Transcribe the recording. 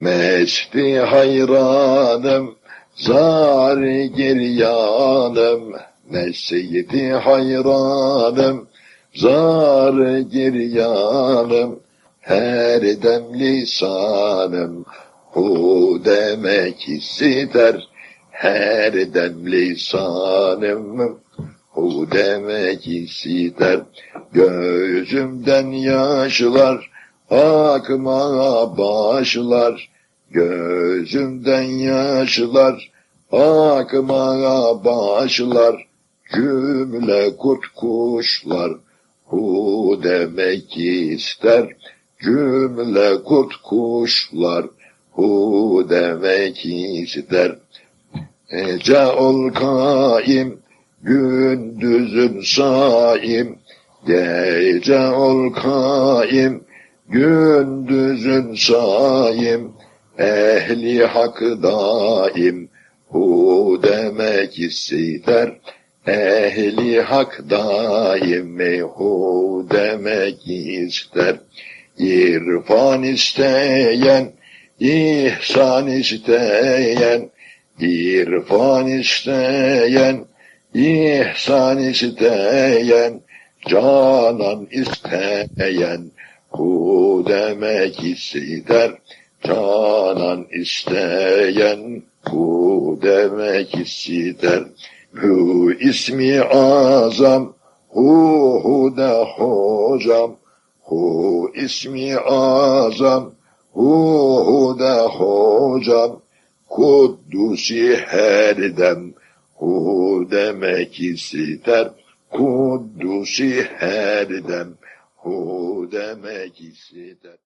Mesti hayranım, zar giryanım, Mescidi hayranım, zar giryanım, Her dem lisanım, hu demek ister, Her dem lisanım, hu demek ister, Gözümden yaşlar, akmaya başlar, gözümden yaşlar, akmaya başlar, cümle kurt kuşlar, hu demek ister, cümle kurt kuşlar, hu demek ister. Ece ol kaim, gündüzün saim, gece ol kaim, Gündüzün saim, ehli hak daim, hu demek ister. Ehli hak daim, hu demek ister. İrfan isteyen, ihsan isteyen, irfan isteyen, ihsan isteyen, canan isteyen, Hu demek ister, canan isteyen, hu demek ister. Hu ismi azam, hu hu de hocam, hu ismi azam, hu hu de hocam, Kuddusi her dem, hu demek ister, Kuddusi her hu demek ister.